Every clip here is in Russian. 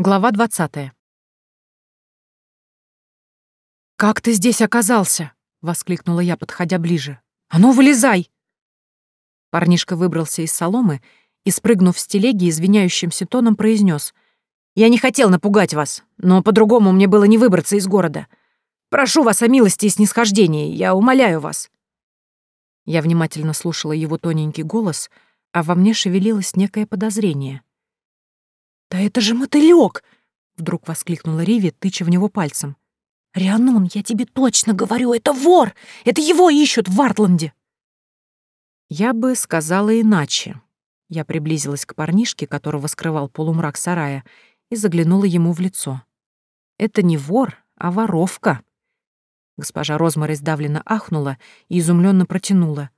Глава двадцатая. «Как ты здесь оказался?» — воскликнула я, подходя ближе. «А ну, вылезай!» Парнишка выбрался из соломы и, спрыгнув с телеги, извиняющимся тоном произнес: «Я не хотел напугать вас, но по-другому мне было не выбраться из города. Прошу вас о милости и снисхождении, я умоляю вас». Я внимательно слушала его тоненький голос, а во мне шевелилось некое подозрение — «Да это же мотылёк!» — вдруг воскликнула Риви, тыча в него пальцем. «Рианон, я тебе точно говорю, это вор! Это его ищут в Вартланде!» Я бы сказала иначе. Я приблизилась к парнишке, которого скрывал полумрак сарая, и заглянула ему в лицо. «Это не вор, а воровка!» Госпожа Розмар издавленно ахнула и изумленно протянула.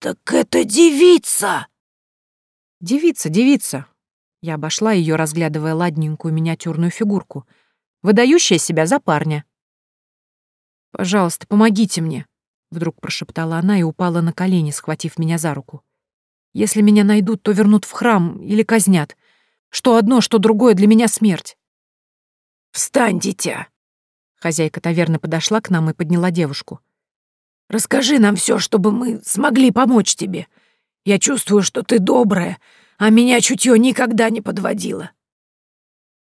«Так это девица!» «Девица, девица!» Я обошла ее, разглядывая ладненькую миниатюрную фигурку, выдающая себя за парня. «Пожалуйста, помогите мне», — вдруг прошептала она и упала на колени, схватив меня за руку. «Если меня найдут, то вернут в храм или казнят. Что одно, что другое для меня смерть». «Встань, дитя!» Хозяйка таверны подошла к нам и подняла девушку. «Расскажи нам все, чтобы мы смогли помочь тебе. Я чувствую, что ты добрая, а меня чутье никогда не подводило.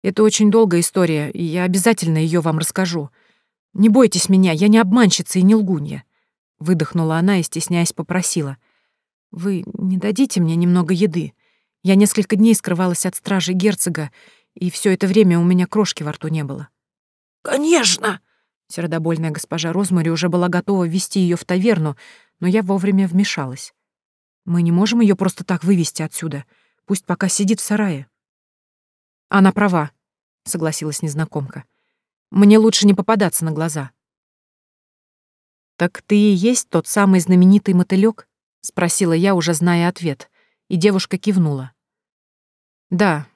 Это очень долгая история, и я обязательно ее вам расскажу. Не бойтесь меня, я не обманщица и не лгунья. Выдохнула она и, стесняясь, попросила. Вы не дадите мне немного еды? Я несколько дней скрывалась от стражи герцога, и все это время у меня крошки во рту не было. «Конечно!» Сердобольная госпожа Розмари уже была готова ввести ее в таверну, но я вовремя вмешалась. Мы не можем ее просто так вывести отсюда. Пусть пока сидит в сарае. Она права, согласилась незнакомка. Мне лучше не попадаться на глаза. Так ты и есть тот самый знаменитый мотылёк? спросила я, уже зная ответ, и девушка кивнула. Да,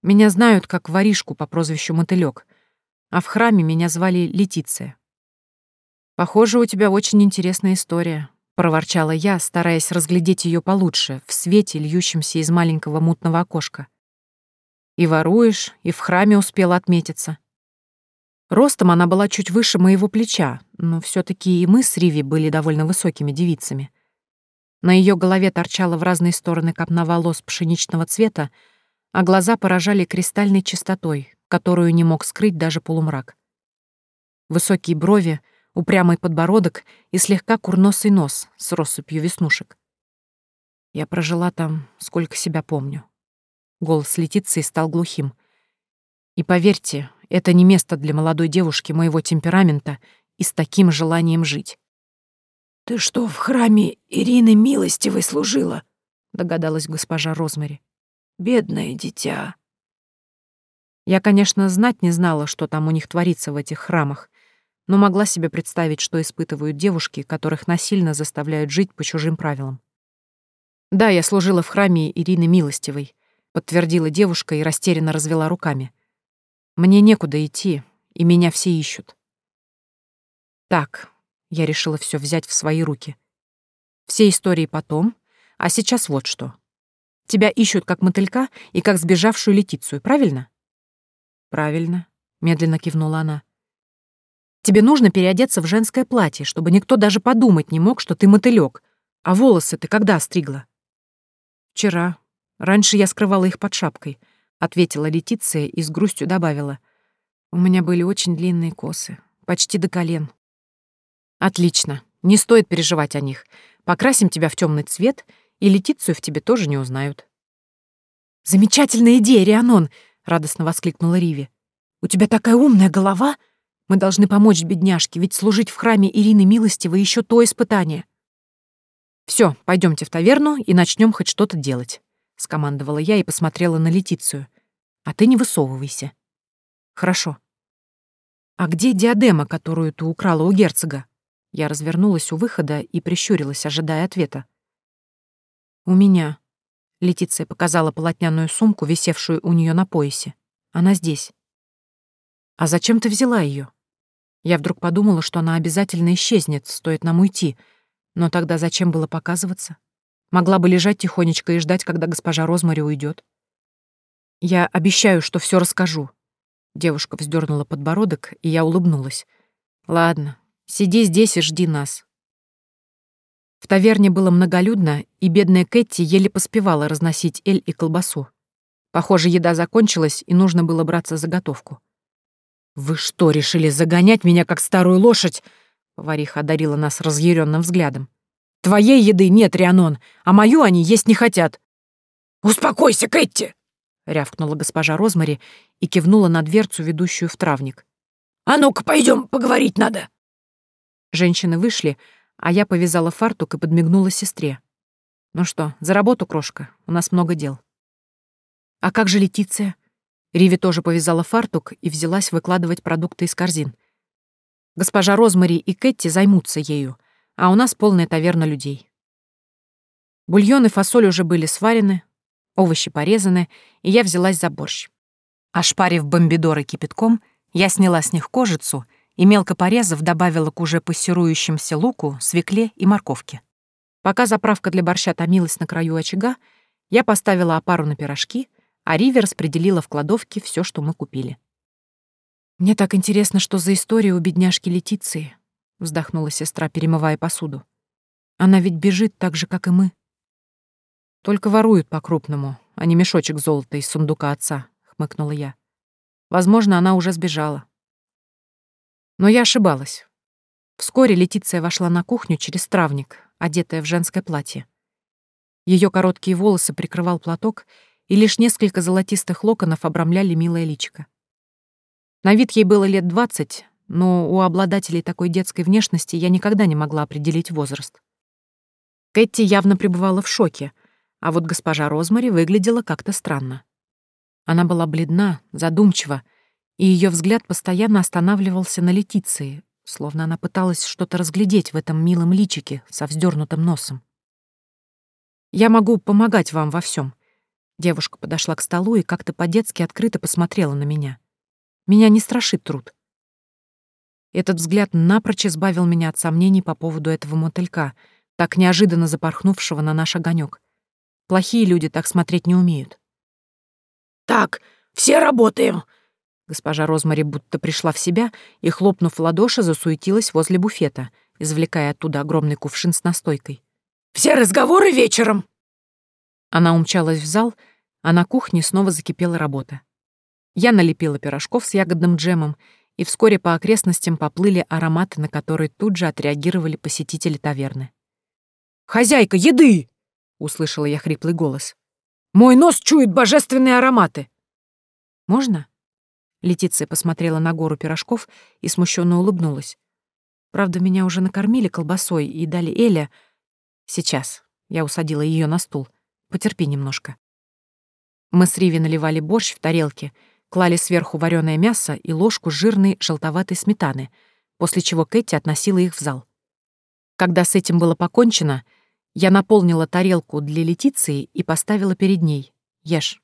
меня знают как воришку по прозвищу Мотылёк, а в храме меня звали Летиция. Похоже, у тебя очень интересная история, — проворчала я, стараясь разглядеть ее получше, в свете, льющемся из маленького мутного окошка. «И воруешь, и в храме успела отметиться». Ростом она была чуть выше моего плеча, но все таки и мы с Риви были довольно высокими девицами. На ее голове торчала в разные стороны копна волос пшеничного цвета, а глаза поражали кристальной чистотой, которую не мог скрыть даже полумрак. Высокие брови — упрямый подбородок и слегка курносый нос с россыпью веснушек. Я прожила там, сколько себя помню. Голос Летиции стал глухим. И поверьте, это не место для молодой девушки моего темперамента и с таким желанием жить. «Ты что, в храме Ирины Милостивой служила?» — догадалась госпожа Розмари. «Бедное дитя». Я, конечно, знать не знала, что там у них творится в этих храмах, но могла себе представить, что испытывают девушки, которых насильно заставляют жить по чужим правилам. «Да, я служила в храме Ирины Милостивой», — подтвердила девушка и растерянно развела руками. «Мне некуда идти, и меня все ищут». «Так», — я решила все взять в свои руки. «Все истории потом, а сейчас вот что. Тебя ищут как мотылька и как сбежавшую Летицию, правильно?» «Правильно», — медленно кивнула она. Тебе нужно переодеться в женское платье, чтобы никто даже подумать не мог, что ты мотылёк. А волосы ты когда стригла? Вчера. Раньше я скрывала их под шапкой, ответила Летиция и с грустью добавила. У меня были очень длинные косы, почти до колен. Отлично. Не стоит переживать о них. Покрасим тебя в темный цвет, и Летицию в тебе тоже не узнают. Замечательная идея, Рианон, радостно воскликнула Риви. У тебя такая умная голова! Мы должны помочь бедняжке, ведь служить в храме Ирины Милостивой еще то испытание. Все, пойдемте в таверну и начнем хоть что-то делать, скомандовала я и посмотрела на Летицию. А ты не высовывайся. Хорошо. А где диадема, которую ты украла у герцога? Я развернулась у выхода и прищурилась, ожидая ответа. У меня. Летиция показала полотняную сумку, висевшую у нее на поясе. Она здесь. «А зачем ты взяла ее? Я вдруг подумала, что она обязательно исчезнет, стоит нам уйти. Но тогда зачем было показываться? Могла бы лежать тихонечко и ждать, когда госпожа Розмари уйдет. Я обещаю, что все расскажу. Девушка вздернула подбородок, и я улыбнулась. Ладно, сиди здесь и жди нас. В таверне было многолюдно, и бедная Кэти еле поспевала разносить эль и колбасу. Похоже, еда закончилась, и нужно было браться за готовку. «Вы что, решили загонять меня, как старую лошадь?» Повариха одарила нас разъяренным взглядом. «Твоей еды нет, Рианон, а мою они есть не хотят». «Успокойся, Кэти!» — рявкнула госпожа Розмари и кивнула на дверцу, ведущую в травник. «А ну-ка, пойдем, поговорить надо!» Женщины вышли, а я повязала фартук и подмигнула сестре. «Ну что, за работу, крошка, у нас много дел». «А как же Летиция?» Риви тоже повязала фартук и взялась выкладывать продукты из корзин. «Госпожа Розмари и Кэти займутся ею, а у нас полная таверна людей». Бульон и фасоль уже были сварены, овощи порезаны, и я взялась за борщ. Ошпарив бомбидоры кипятком, я сняла с них кожицу — и, мелко порезав, добавила к уже пассирующимся луку, свекле и морковке. Пока заправка для борща томилась на краю очага, я поставила опару на пирожки, а Риви распределила в кладовке все, что мы купили. «Мне так интересно, что за история у бедняжки Летиции», — вздохнула сестра, перемывая посуду. «Она ведь бежит так же, как и мы». «Только воруют по-крупному, а не мешочек золота из сундука отца», — хмыкнула я. «Возможно, она уже сбежала. Но я ошибалась. Вскоре Летиция вошла на кухню через травник, одетая в женское платье. Ее короткие волосы прикрывал платок, и лишь несколько золотистых локонов обрамляли милое личико. На вид ей было лет двадцать, но у обладателей такой детской внешности я никогда не могла определить возраст. Кэти явно пребывала в шоке, а вот госпожа Розмари выглядела как-то странно. Она была бледна, задумчива, и ее взгляд постоянно останавливался на Летиции, словно она пыталась что-то разглядеть в этом милом личике со вздернутым носом. «Я могу помогать вам во всем. Девушка подошла к столу и как-то по-детски открыто посмотрела на меня. «Меня не страшит труд». Этот взгляд напрочь избавил меня от сомнений по поводу этого мотылька, так неожиданно запорхнувшего на наш огонек. Плохие люди так смотреть не умеют. «Так, все работаем. Госпожа Розмари будто пришла в себя и, хлопнув в ладоши, засуетилась возле буфета, извлекая оттуда огромный кувшин с настойкой. «Все разговоры вечером!» Она умчалась в зал, а на кухне снова закипела работа. Я налепила пирожков с ягодным джемом, и вскоре по окрестностям поплыли ароматы, на которые тут же отреагировали посетители таверны. «Хозяйка, еды!» — услышала я хриплый голос. «Мой нос чует божественные ароматы!» «Можно?» Летиция посмотрела на гору пирожков и смущенно улыбнулась. Правда, меня уже накормили колбасой и дали Эля. Сейчас. Я усадила ее на стул. Потерпи немножко. Мы с Риви наливали борщ в тарелке, клали сверху вареное мясо и ложку жирной желтоватой сметаны, после чего Кэти относила их в зал. Когда с этим было покончено, я наполнила тарелку для Летиции и поставила перед ней. Ешь.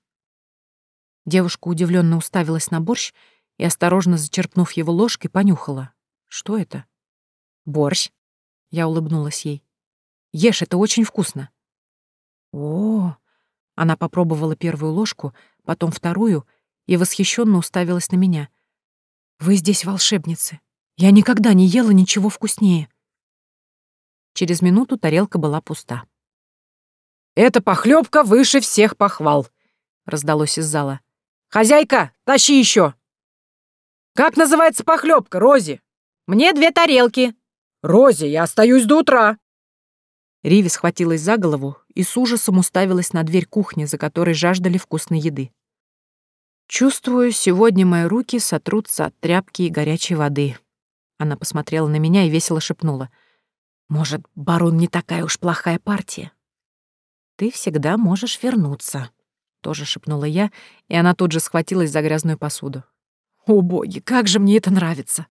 Девушка удивленно уставилась на борщ и, осторожно зачерпнув его ложкой, понюхала. Что это? Борщ. Я улыбнулась ей. Ешь, это очень вкусно. О, она попробовала первую ложку, потом вторую и восхищенно уставилась на меня. Вы здесь волшебницы. Я никогда не ела ничего вкуснее. Через минуту тарелка была пуста. «Эта похлебка выше всех похвал», — раздалось из зала. «Хозяйка, тащи еще!» «Как называется похлебка, Рози?» «Мне две тарелки». «Рози, я остаюсь до утра». Риви схватилась за голову и с ужасом уставилась на дверь кухни, за которой жаждали вкусной еды. «Чувствую, сегодня мои руки сотрутся от тряпки и горячей воды». Она посмотрела на меня и весело шепнула. «Может, барон не такая уж плохая партия?» «Ты всегда можешь вернуться», тоже шепнула я, и она тут же схватилась за грязную посуду. О боги, как же мне это нравится!